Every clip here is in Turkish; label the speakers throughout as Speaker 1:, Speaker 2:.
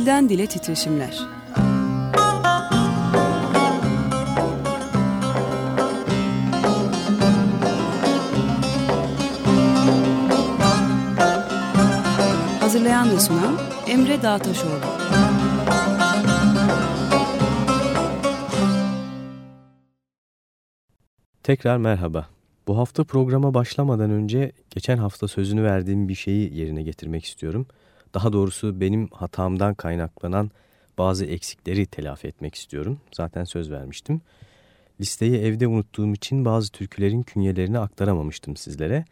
Speaker 1: Dilden Dile Titreşimler Hazırlayan ve sunan Emre Dağtaşoğlu
Speaker 2: Tekrar merhaba. Bu hafta programa başlamadan önce geçen hafta sözünü verdiğim bir şeyi yerine getirmek istiyorum. Daha doğrusu benim hatamdan kaynaklanan bazı eksikleri telafi etmek istiyorum. Zaten söz vermiştim. Listeyi evde unuttuğum için bazı türkülerin künyelerini aktaramamıştım sizlere.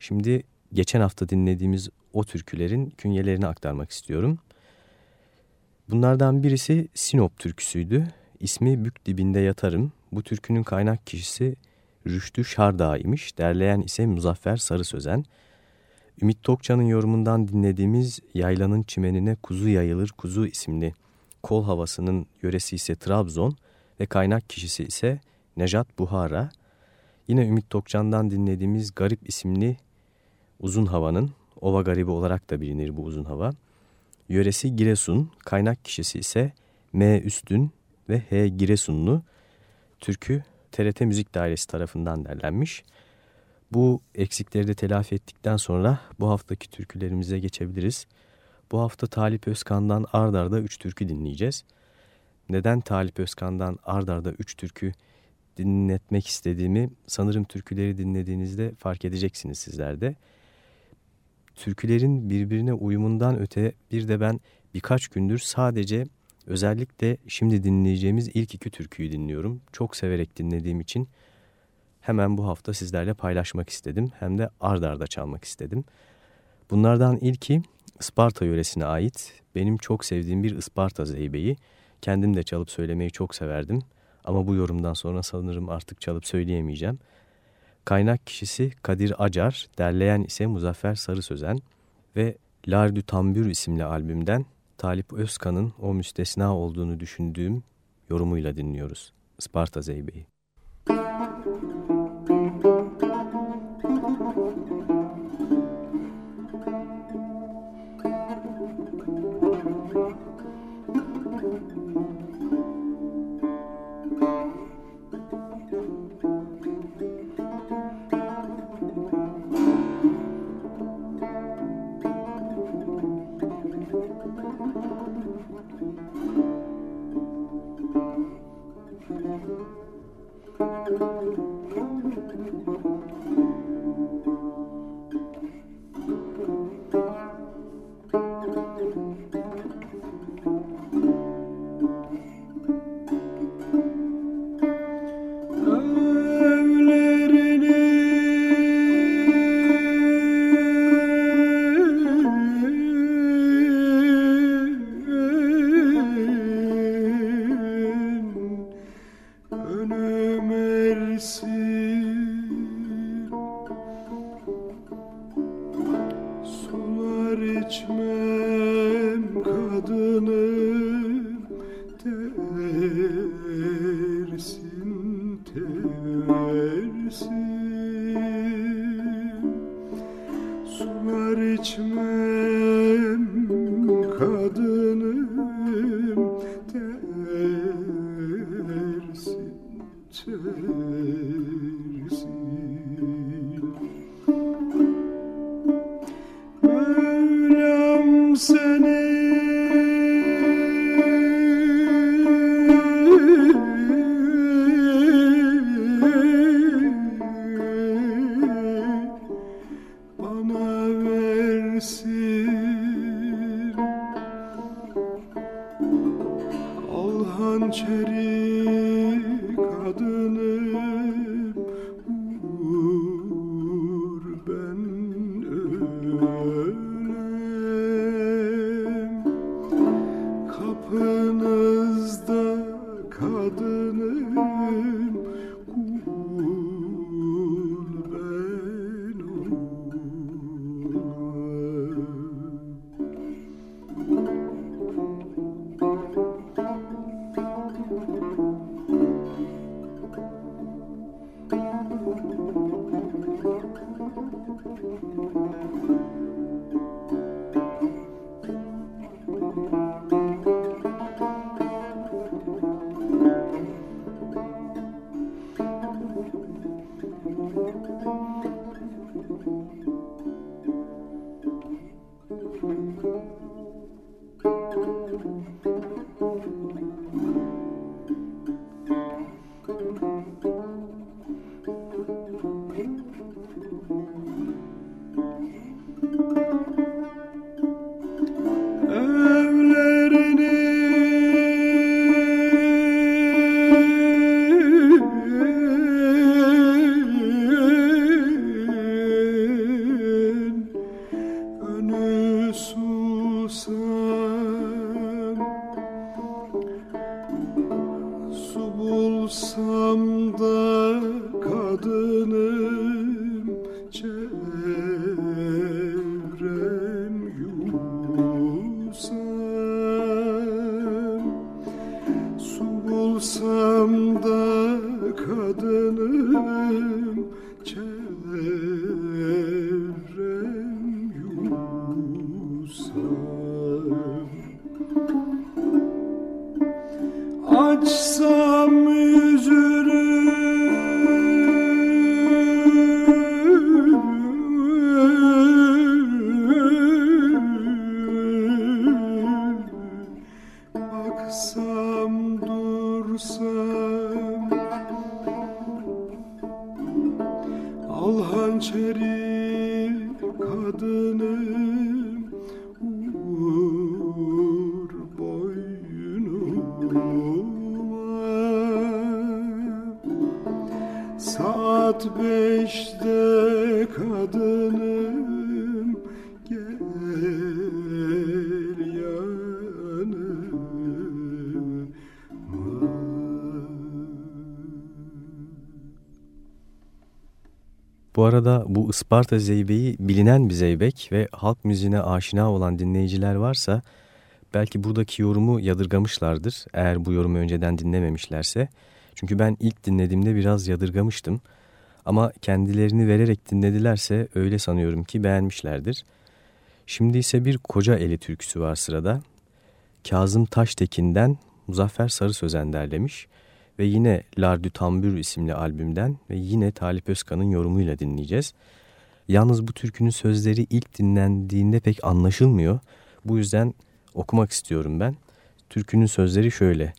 Speaker 2: Şimdi geçen hafta dinlediğimiz o türkülerin künyelerini aktarmak istiyorum. Bunlardan birisi Sinop türküsüydü. İsmi Bük Dibinde Yatarım. Bu türkünün kaynak kişisi Rüştü Şardağ imiş. Derleyen ise Muzaffer Sarı Sözen. Ümit Tokcan'ın yorumundan dinlediğimiz Yaylanın Çimenine Kuzu Yayılır Kuzu isimli kol havasının yöresi ise Trabzon ve kaynak kişisi ise Nejat Buhara. Yine Ümit Tokcan'dan dinlediğimiz Garip isimli uzun havanın Ova Garibi olarak da bilinir bu uzun hava. Yöresi Giresun, kaynak kişisi ise M. Üstün ve H. Giresunlu. Türkü TRT Müzik Dairesi tarafından derlenmiş. Bu eksikleri de telafi ettikten sonra bu haftaki türkülerimize geçebiliriz. Bu hafta Talip Özkan'dan ardarda 3 türkü dinleyeceğiz. Neden Talip Özkan'dan ardarda 3 türkü dinletmek istediğimi sanırım türküleri dinlediğinizde fark edeceksiniz sizler de. Türkülerin birbirine uyumundan öte bir de ben birkaç gündür sadece özellikle şimdi dinleyeceğimiz ilk iki türküyü dinliyorum. Çok severek dinlediğim için hemen bu hafta sizlerle paylaşmak istedim. Hem de ard arda çalmak istedim. Bunlardan ilki Isparta yöresine ait benim çok sevdiğim bir Isparta zeybeği. Kendim de çalıp söylemeyi çok severdim. Ama bu yorumdan sonra sanırım artık çalıp söyleyemeyeceğim. Kaynak kişisi Kadir Acar, derleyen ise Muzaffer Sarı Sözen ve Lardü Tambür isimli albümden Talip Özkan'ın o müstesna olduğunu düşündüğüm yorumuyla dinliyoruz. Isparta Zeybe'yi.
Speaker 3: Bu Yanınızda kadının arada bu Isparta Zeybeği bilinen bir zeybek ve halk müziğine aşina olan dinleyiciler varsa belki buradaki yorumu yadırgamışlardır eğer bu yorumu önceden dinlememişlerse. Çünkü ben ilk dinlediğimde biraz yadırgamıştım ama kendilerini vererek dinledilerse öyle sanıyorum ki beğenmişlerdir. Şimdi ise bir koca eli türküsü var sırada. Kazım Taştekin'den Muzaffer Sarı Sözen derlemiş ve yine Lardü Tambür isimli albümden ve yine Talip Özkan'ın yorumuyla dinleyeceğiz. Yalnız bu türkünün sözleri ilk dinlendiğinde pek anlaşılmıyor. Bu yüzden okumak istiyorum ben. Türkünün sözleri şöyle.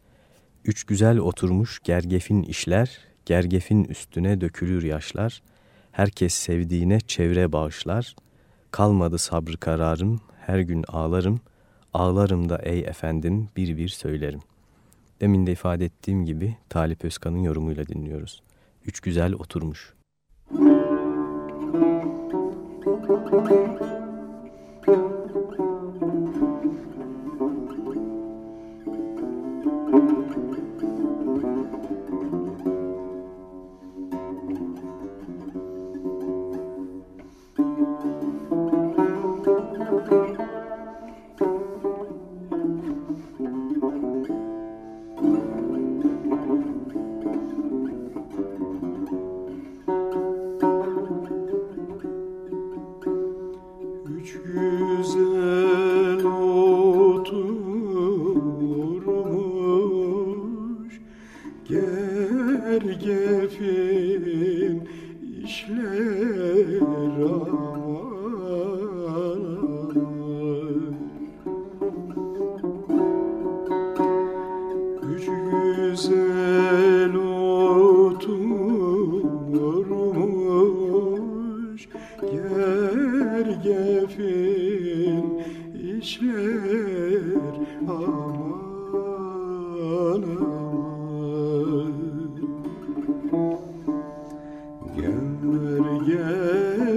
Speaker 3: Üç güzel oturmuş gergefin işler, gergefin üstüne dökülür yaşlar. Herkes sevdiğine çevre bağışlar. Kalmadı sabrı kararım, her gün ağlarım. Ağlarım da ey efendim bir bir söylerim. Demin de ifade ettiğim gibi Talip Özkan'ın yorumuyla dinliyoruz. Üç güzel oturmuş. Müzik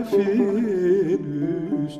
Speaker 3: bağ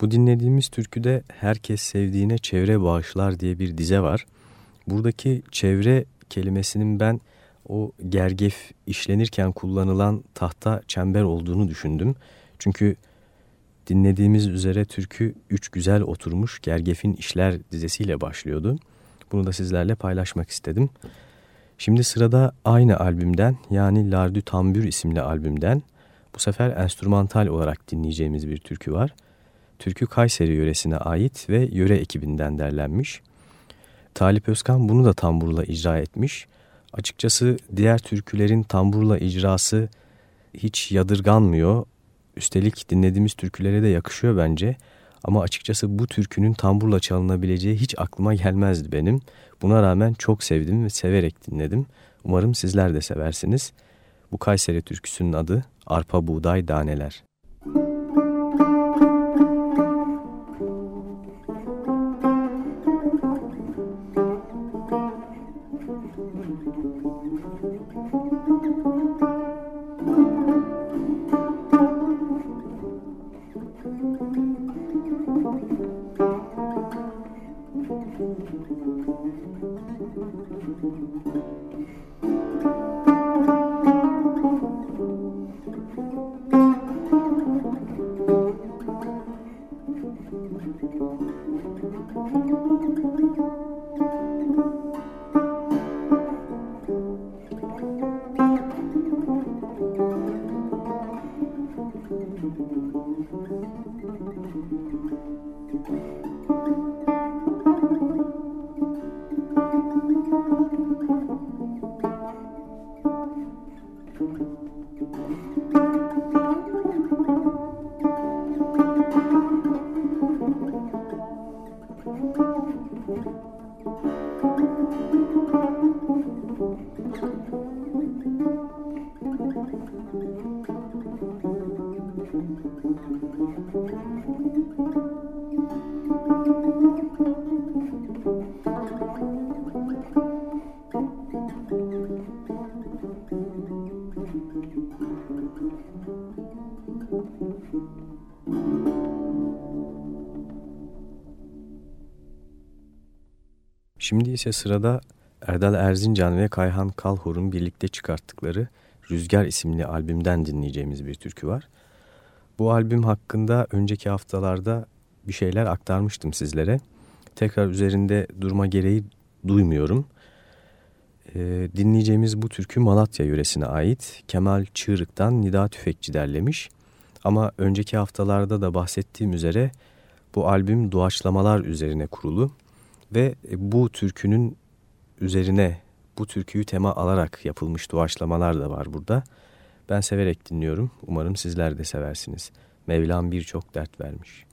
Speaker 2: Bu dinlediğimiz türküde herkes sevdiğine çevre bağışlar diye bir dize var. Buradaki çevre kelimesinin ben o gergef işlenirken kullanılan tahta çember olduğunu düşündüm. Çünkü dinlediğimiz üzere türkü üç güzel oturmuş gergefin işler dizesiyle başlıyordu. Bunu da sizlerle paylaşmak istedim. Şimdi sırada aynı albümden yani Lardü Tambür isimli albümden bu sefer enstrümantal olarak dinleyeceğimiz bir türkü var. Türkü Kayseri yöresine ait ve yöre ekibinden derlenmiş. Talip Özkan bunu da tamburla icra etmiş. Açıkçası diğer türkülerin tamburla icrası hiç yadırganmıyor. Üstelik dinlediğimiz türkülere de yakışıyor bence. Ama açıkçası bu türkünün tamburla çalınabileceği hiç aklıma gelmezdi benim. Buna rağmen çok sevdim ve severek dinledim. Umarım sizler de seversiniz. Bu Kayseri türküsünün adı Arpa Buğday Daneler. İse sırada Erdal Erzincan ve Kayhan Kalhor'un birlikte çıkarttıkları Rüzgar isimli albümden dinleyeceğimiz bir türkü var. Bu albüm hakkında önceki haftalarda bir şeyler aktarmıştım sizlere. Tekrar üzerinde durma gereği duymuyorum. Ee, dinleyeceğimiz bu türkü Malatya yöresine ait. Kemal Çığırık'tan Nida Tüfekçi derlemiş. Ama önceki haftalarda da bahsettiğim üzere bu albüm doğaçlamalar üzerine kurulu. Ve bu türkünün üzerine bu türküyü tema alarak yapılmış doğaçlamalar da var burada. Ben severek dinliyorum. Umarım sizler de seversiniz. Mevlam birçok dert vermiş.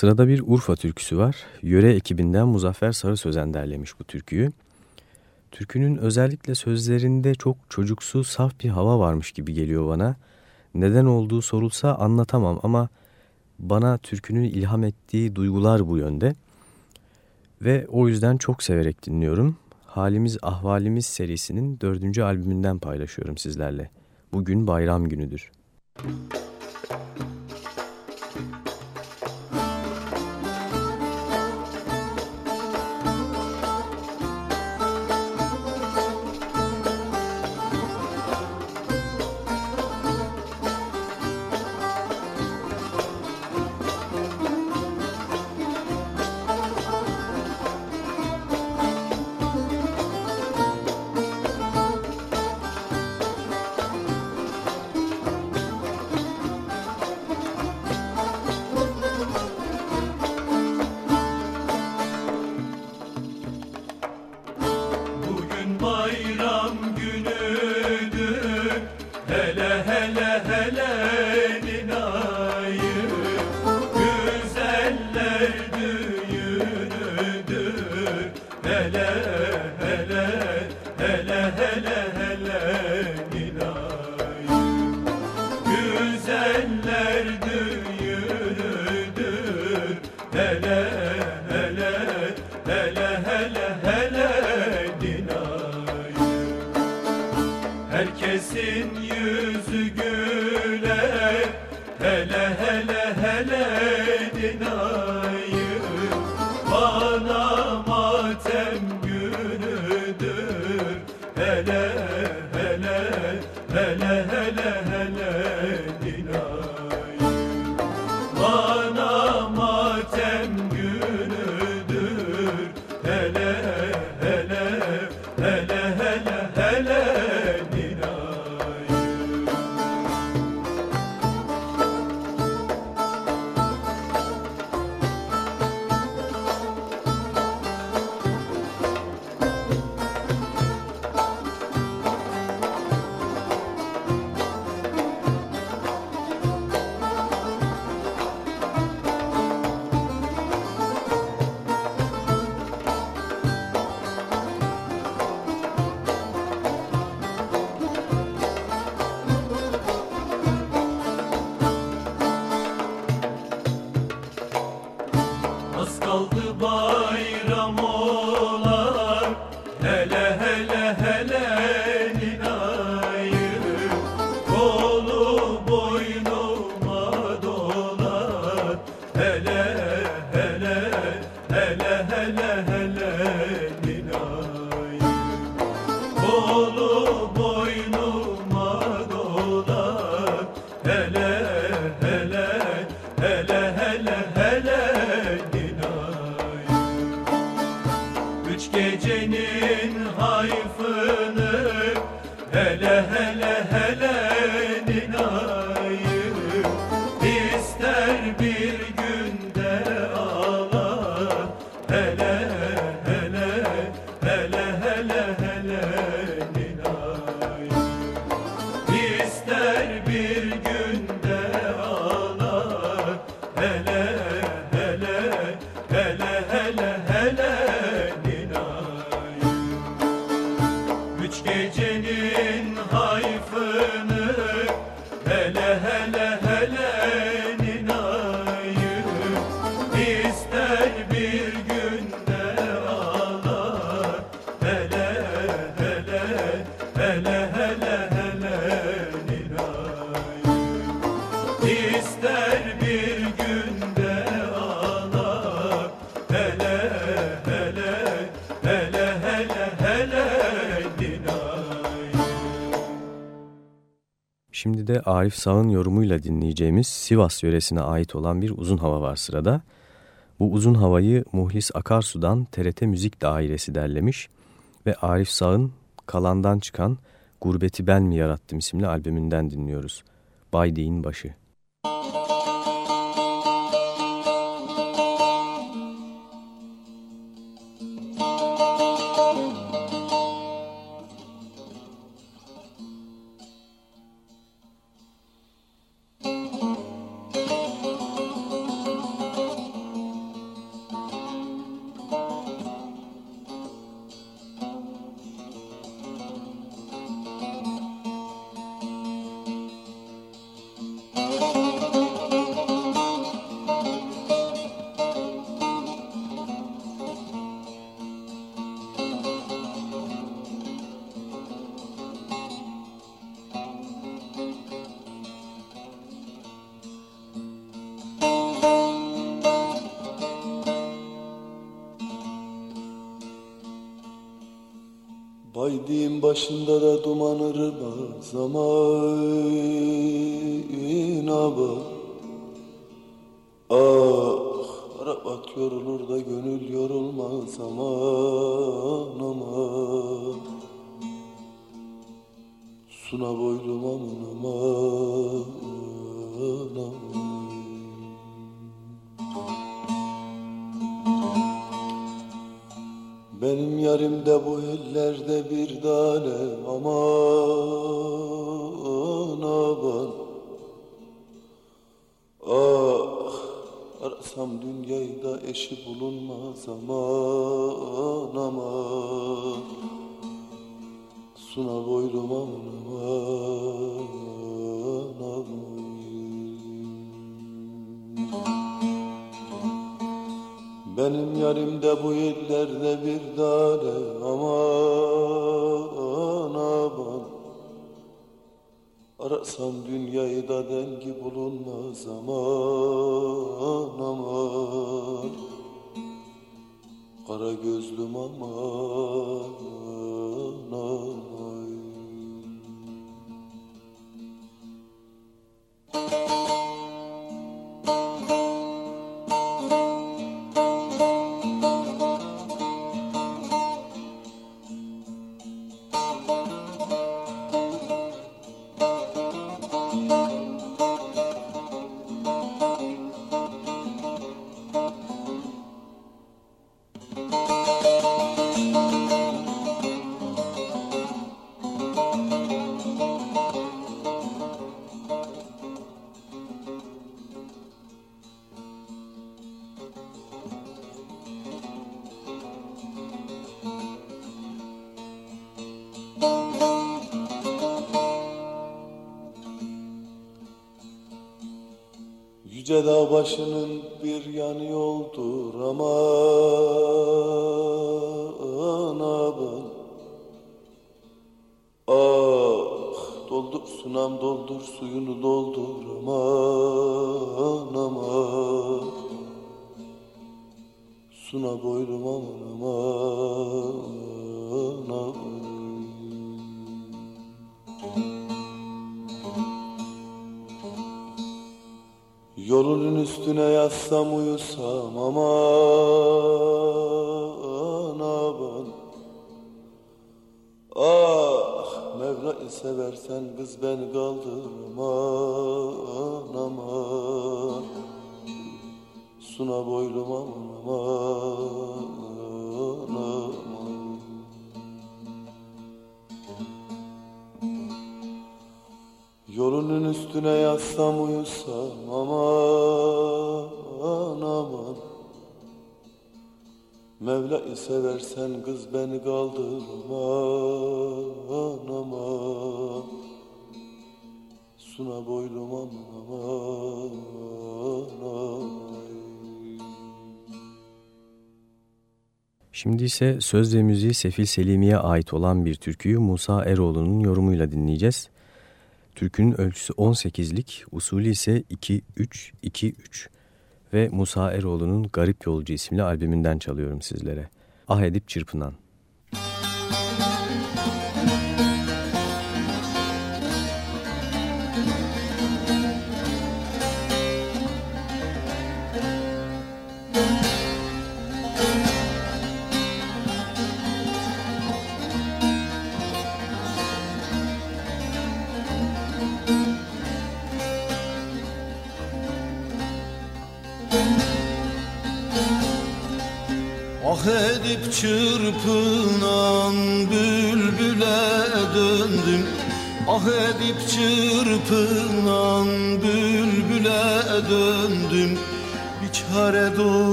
Speaker 4: Sırada bir Urfa türküsü var. Yöre ekibinden Muzaffer Sarı Sözen derlemiş bu türküyü. Türkünün özellikle sözlerinde çok çocuksu, saf bir hava varmış gibi geliyor bana. Neden olduğu sorulsa anlatamam ama bana türkünün ilham ettiği duygular bu yönde. Ve o yüzden çok severek dinliyorum. Halimiz Ahvalimiz serisinin dördüncü albümünden paylaşıyorum sizlerle. Bugün bayram günüdür. Müzik Şimdi de Arif Sağ'ın yorumuyla dinleyeceğimiz Sivas yöresine ait olan bir uzun hava var sırada. Bu uzun havayı Muhlis Akarsu'dan TRT Müzik Dairesi derlemiş ve Arif Sağ'ın Kalan'dan çıkan Gurbeti Ben Mi Yarattım isimli albümünden dinliyoruz. Baydiğin Başı.
Speaker 5: Gün başında da duman ırmaz aman aba Ah Arap yorulur da gönül yorulmaz aman aman. Suna boylum aman aman Yarimde bu ellerde bir tane aman aman. Ah arasam dünyayı da eşi bulunmaz aman aman. Suna boylum aman aman Benim yarimde bu illerde bir tane aman aman. Arasam dünyayı da dengi bulunmaz aman aman. Kara gözlüm aman başının bir yanı yoldur aman aman Ah doldur sunam doldur suyunu doldur aman aman Suna boylum aman aman üstüne yatsam uyusam aman aman Ah Mevla'yı seversen kız beni kaldır aman. Suna boylum aman aman Yolunun üstüne yatsam uyusam aman seversen kız beni kaldır aman aman Suna boylum aman
Speaker 2: Şimdi ise söz ve müziği Sefil Selimi'ye ait olan bir türküyü Musa Eroğlu'nun yorumuyla dinleyeceğiz. Türkünün ölçüsü 18'lik, usulü ise 2-3-2-3 ve Musa Eroğlu'nun Garip Yolcu isimli albümünden çalıyorum sizlere. Ah edip çırpınan.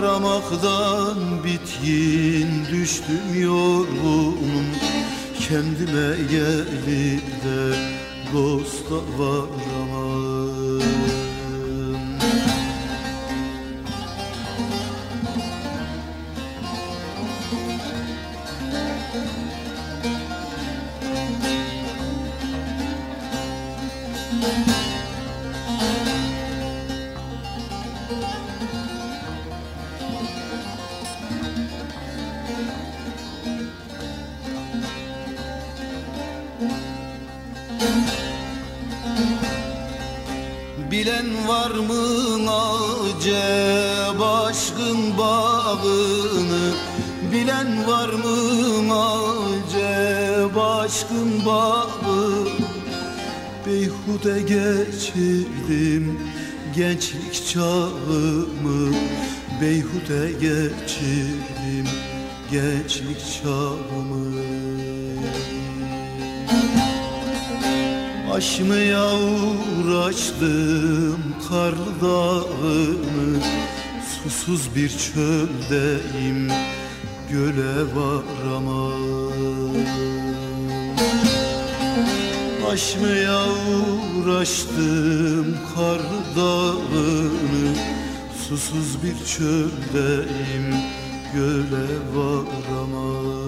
Speaker 6: Aramaktan bitkin düştüm yorgunum.
Speaker 5: Kendime gelip de dosta varamadım Beyhude geçirdim gençlik çağımı. Aşmaya uğraştım karlı dağını. Susuz bir çöldeyim göle varamam Aşmaya uğraştım karlı dağını Susuz bir çöldeyim göle varamam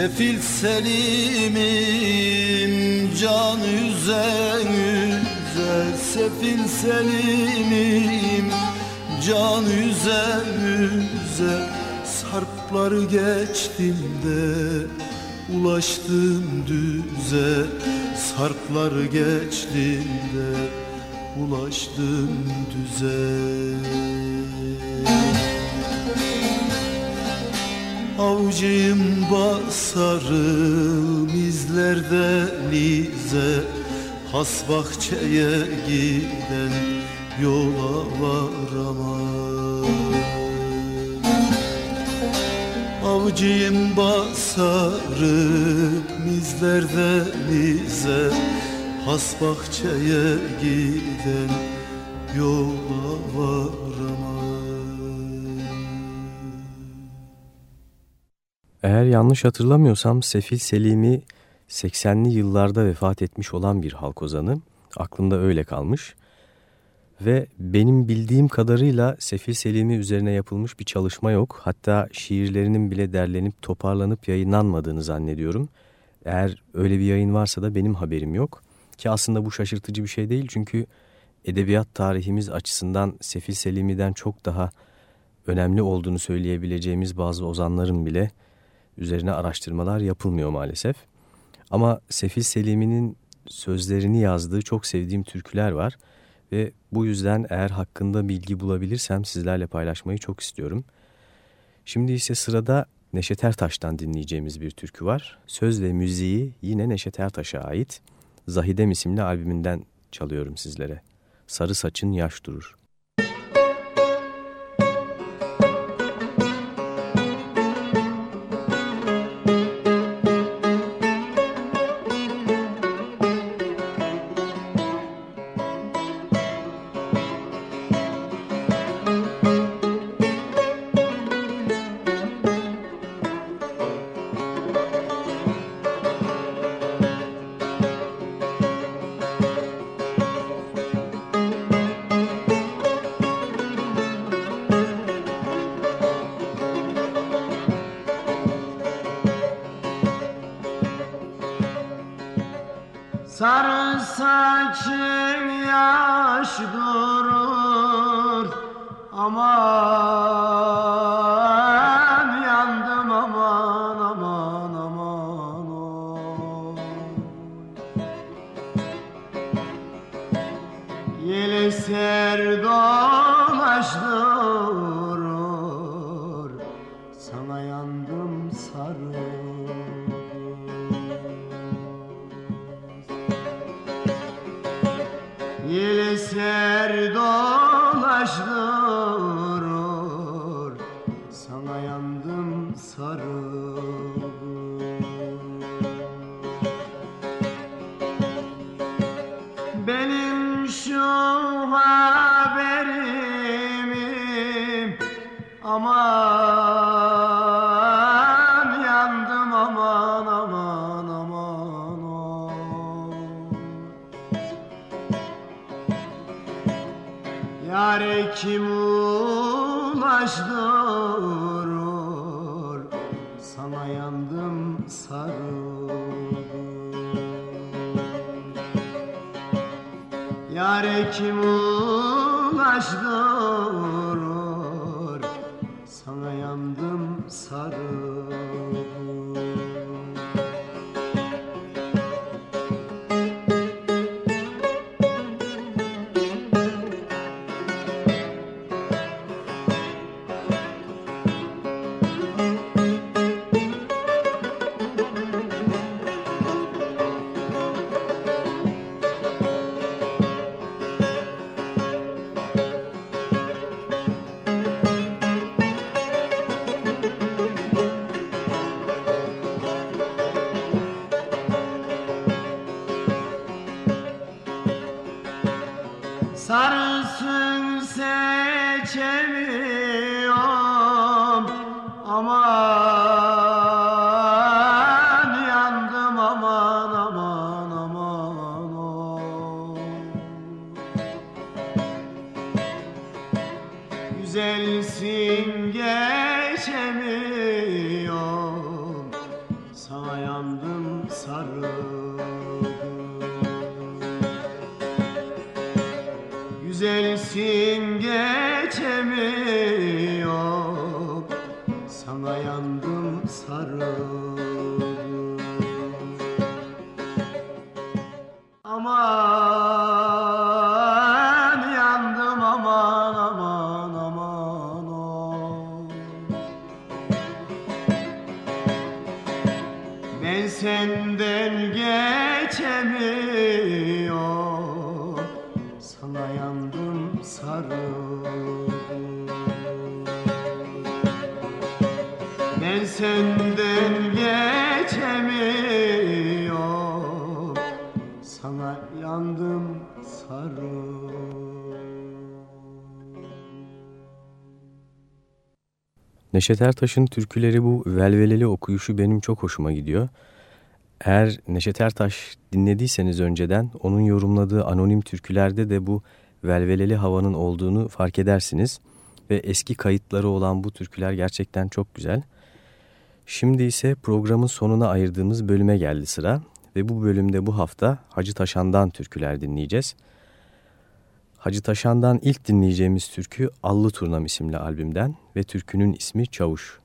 Speaker 5: Sefil Selim'im can üze üze Sefil Selim'im can üze üze Sarpları geçtim de ulaştım düze. Sarpları geçtim de ulaştım düze. Avcıyım basarım izlerden ize Has bahçeye giden yola varamam. Avcıyım basarım izlerden ize Has bahçeye giden yola varamam
Speaker 2: Eğer yanlış hatırlamıyorsam Sefil Selim'i 80'li yıllarda vefat etmiş olan bir halk ozanı. Aklımda öyle kalmış. Ve benim bildiğim kadarıyla Sefil Selim'i üzerine yapılmış bir çalışma yok. Hatta şiirlerinin bile derlenip toparlanıp yayınlanmadığını zannediyorum. Eğer öyle bir yayın varsa da benim haberim yok. Ki aslında bu şaşırtıcı bir şey değil çünkü edebiyat tarihimiz açısından Sefil Selimi'den çok daha önemli olduğunu söyleyebileceğimiz bazı ozanların bile üzerine araştırmalar yapılmıyor maalesef. Ama Sefil Selimi'nin sözlerini yazdığı çok sevdiğim türküler var ve bu yüzden eğer hakkında bilgi bulabilirsem sizlerle paylaşmayı çok istiyorum. Şimdi ise sırada Neşet Ertaş'tan dinleyeceğimiz bir türkü var. Söz ve müziği yine Neşet Ertaş'a ait. Zahidem isimli albümünden çalıyorum sizlere. Sarı saçın yaş durur.
Speaker 3: Yeli ser
Speaker 2: Neşet Ertaş'ın türküleri bu velveleli okuyuşu benim çok hoşuma gidiyor. Eğer Neşet Ertaş dinlediyseniz önceden onun yorumladığı anonim türkülerde de bu velveleli havanın olduğunu fark edersiniz. Ve eski kayıtları olan bu türküler gerçekten çok güzel. Şimdi ise programın sonuna ayırdığımız bölüme geldi sıra. Ve bu bölümde bu hafta Hacı Taşan'dan türküler dinleyeceğiz. Hacı Taşan'dan ilk dinleyeceğimiz türkü Allı Turnam isimli albümden ve türkünün ismi Çavuş.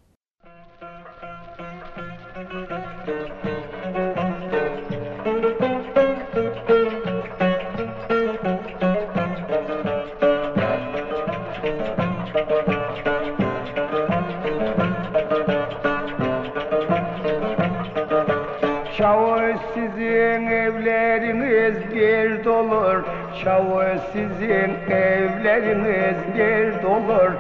Speaker 7: Çavuş sizin evleriniz bir dolur.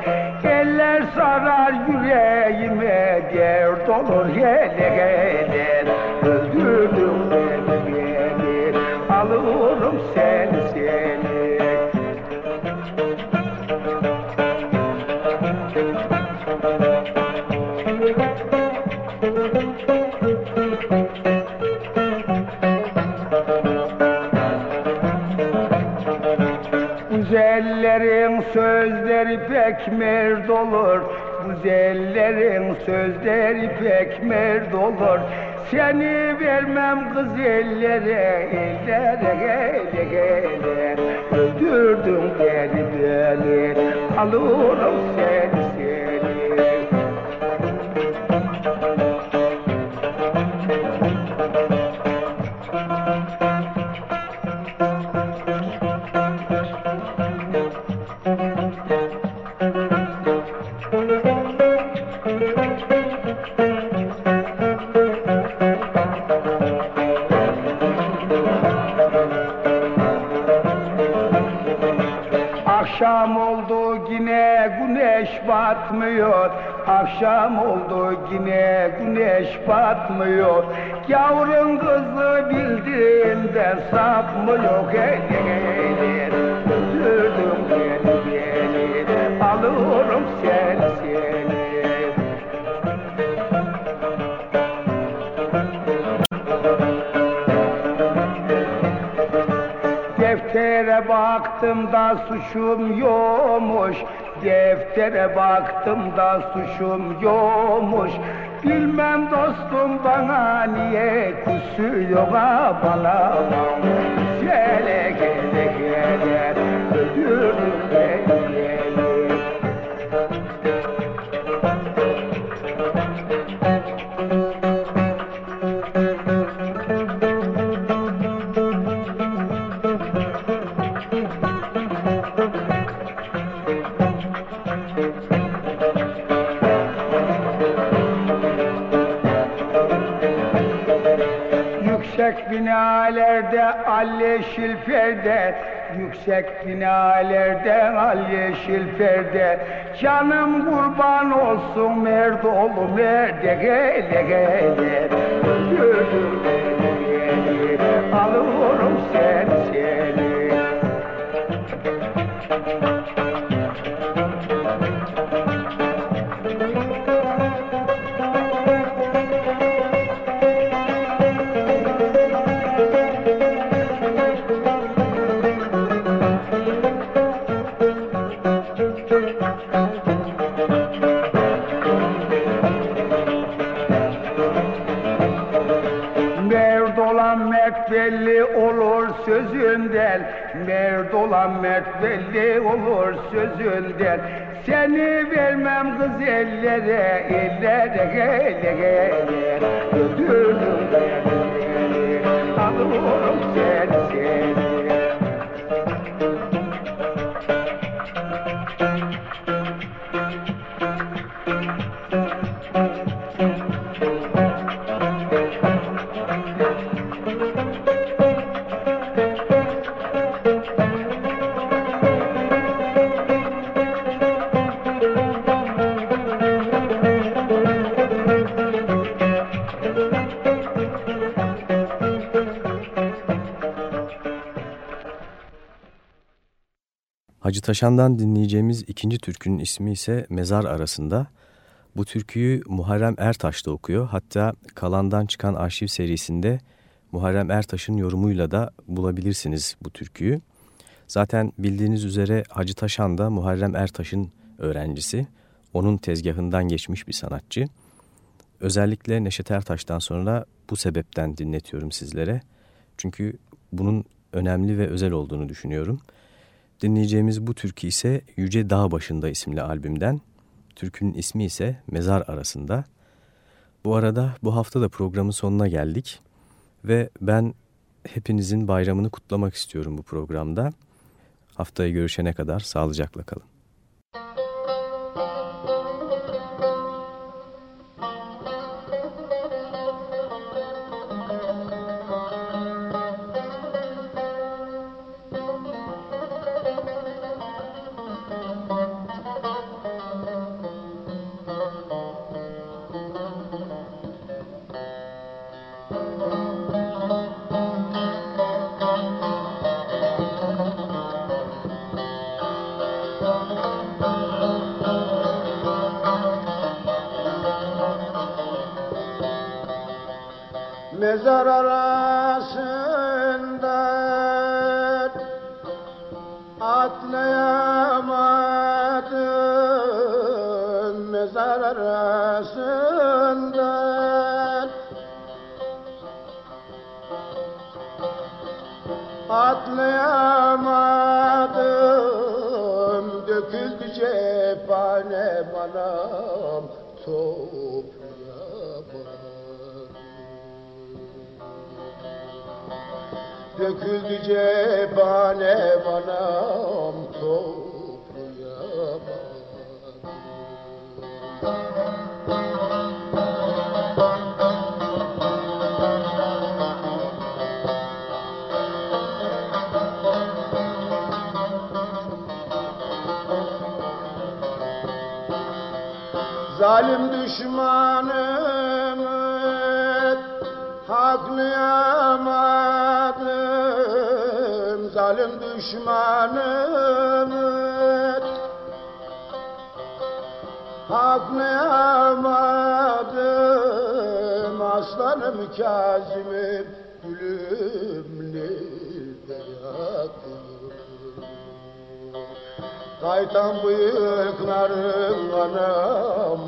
Speaker 7: Eller sarar yüreğime dert olur Hele hele Sözleri pek merd olur. Güzellerin sözleri pek merd olur. Seni vermem kız ellere, ellere, ellere Öldürdün beni beni, seni seni satmıyor. Yavrun kızı bildiğinden satmıyor. Gelir sürdüm beni gelir Alırım seni seni. Deftere baktım da suçum yokmuş. Deftere baktım da suçum yokmuş. Bilmem dostum bana niye kusuyor ha bana Gele gele gele al yeşil perde Yüksek binalerde al yeşil perde Canım kurban olsun merd oğlum nerede gele gele Alıyorum seni belli olur sözünden. Seni vermem kız ellere ellere gele Öldürdüm beni alıyorum seni
Speaker 2: Taşan'dan dinleyeceğimiz ikinci türkünün ismi ise Mezar Arasında. Bu türküyü Muharrem Ertaş da okuyor. Hatta Kalan'dan çıkan arşiv serisinde Muharrem Ertaş'ın yorumuyla da bulabilirsiniz bu türküyü. Zaten bildiğiniz üzere Hacı Taşan da Muharrem Ertaş'ın öğrencisi. Onun tezgahından geçmiş bir sanatçı. Özellikle Neşet Ertaş'tan sonra bu sebepten dinletiyorum sizlere. Çünkü bunun önemli ve özel olduğunu düşünüyorum. Dinleyeceğimiz bu türkü ise Yüce Dağ Başında isimli albümden. Türkünün ismi ise Mezar Arasında. Bu arada bu hafta da programın sonuna geldik. Ve ben hepinizin bayramını kutlamak istiyorum bu programda. Haftaya görüşene kadar sağlıcakla kalın.
Speaker 8: Atlayamadım döküldü cephane manam toprağa Döküldü cephane manam anlayamadım zalim düşmanımı. Haklayamadım aslanım Kazim'im gülüm Kaytan bıyıkların anam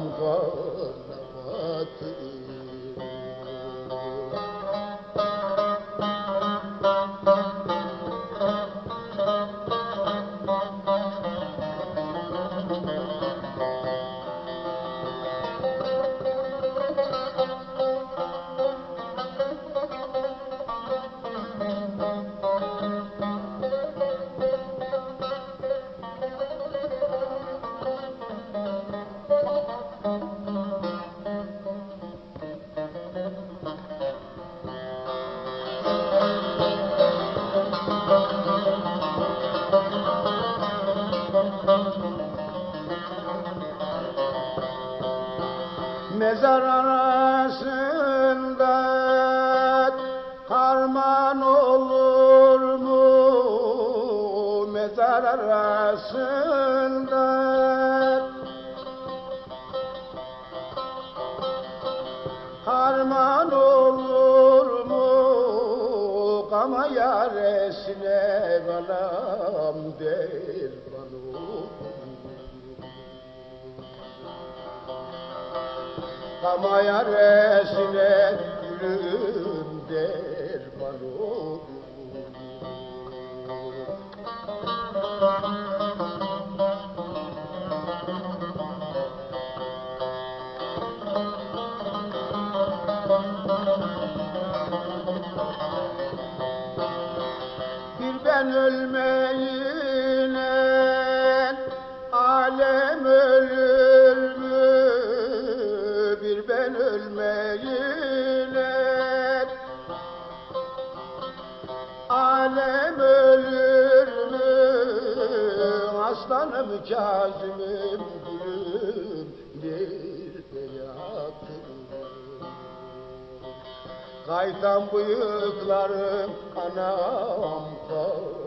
Speaker 8: bayar 头。